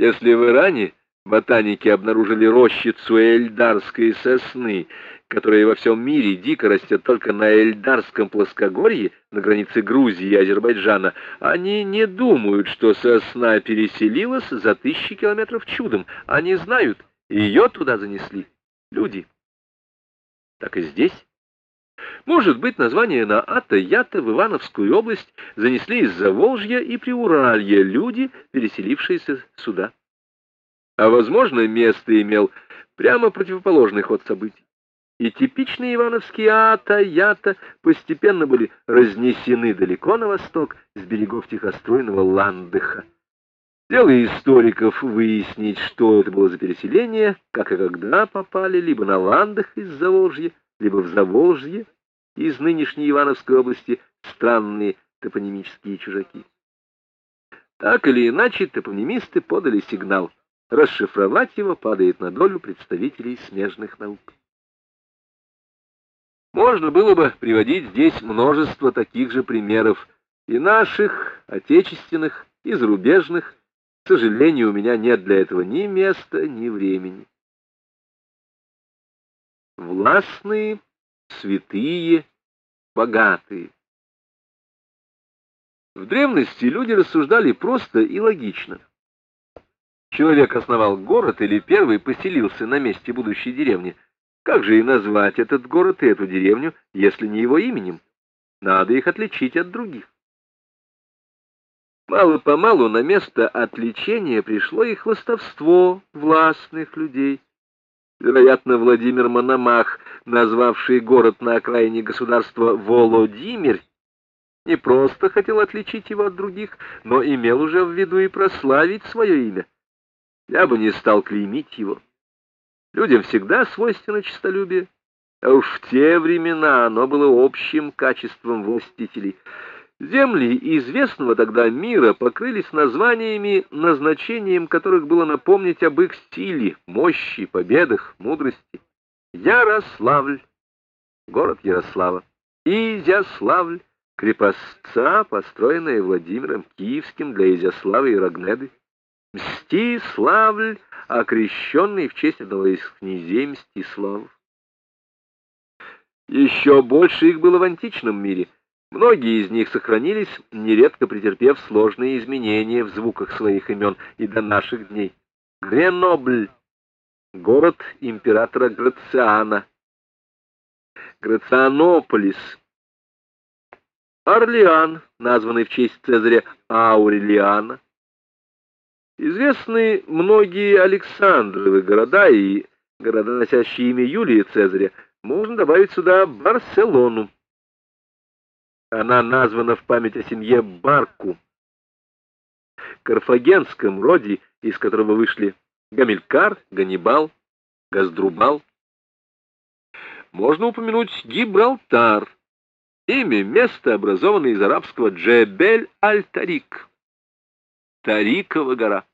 Если в Иране ботаники обнаружили рощицу эльдарской сосны, которая во всем мире дико растет только на Эльдарском плоскогорье, на границе Грузии и Азербайджана, они не думают, что сосна переселилась за тысячи километров чудом. Они знают, ее туда занесли люди. Так и здесь. Может быть, название на Ата-Ята в Ивановскую область занесли из-за Волжья и Приуралья люди, переселившиеся сюда. А, возможно, место имел прямо противоположный ход событий. И типичные ивановские Ата-Ята постепенно были разнесены далеко на восток, с берегов тихоструйного Ландыха. Дело историков выяснить, что это было за переселение, как и когда попали либо на Ландах из Заволжья, либо в Заволжье из нынешней Ивановской области странные топонимические чужаки. Так или иначе, топонимисты подали сигнал. Расшифровать его падает на долю представителей смежных наук. Можно было бы приводить здесь множество таких же примеров, и наших, отечественных, и зарубежных. К сожалению, у меня нет для этого ни места, ни времени. Властные, святые, богатые. В древности люди рассуждали просто и логично. Человек основал город или первый поселился на месте будущей деревни – как же и назвать этот город и эту деревню, если не его именем? Надо их отличить от других. Мало-помалу на место отличения пришло и хвостовство властных людей. Вероятно, Владимир Мономах, назвавший город на окраине государства Володимир, не просто хотел отличить его от других, но имел уже в виду и прославить свое имя. Я бы не стал клеймить его. Людям всегда свойственно честолюбие, а уж в те времена оно было общим качеством властителей. Земли известного тогда мира покрылись названиями, назначением которых было напомнить об их силе, мощи, победах, мудрости. Ярославль, город Ярослава, Изяславль, крепостца, построенная Владимиром Киевским для Изяслава и Рогнеды, Мстиславль, окрещенный в честь одного из князей Мстиславов. Еще больше их было в античном мире. Многие из них сохранились, нередко претерпев сложные изменения в звуках своих имен и до наших дней. Гренобль — город императора Грациана. Грацианополис — Орлеан, названный в честь Цезаря Аурелиана. Известны многие Александровы города и города, носящие имя Юлия Цезаря. Можно добавить сюда Барселону. Она названа в память о семье Барку, карфагенском роде, из которого вышли Гамилькар, Ганнибал, Газдрубал. Можно упомянуть Гибралтар, имя место, образованное из арабского Джебель-аль-Тарик, Тарикова гора.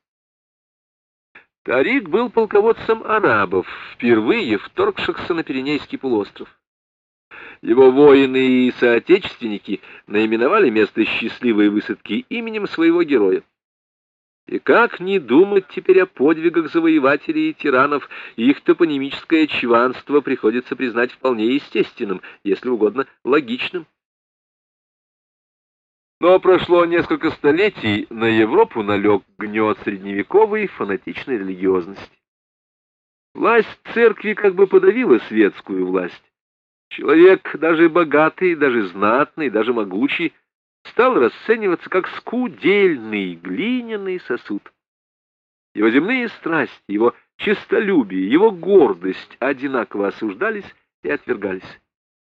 Тарик был полководцем арабов, впервые вторгшихся на Пиренейский полуостров. Его воины и соотечественники наименовали место счастливой высадки именем своего героя. И как не думать теперь о подвигах завоевателей и тиранов, их топонимическое чванство приходится признать вполне естественным, если угодно логичным. Но прошло несколько столетий, на Европу налег гнет средневековой фанатичной религиозности. Власть церкви как бы подавила светскую власть. Человек, даже богатый, даже знатный, даже могучий, стал расцениваться как скудельный глиняный сосуд. Его земные страсти, его честолюбие, его гордость одинаково осуждались и отвергались.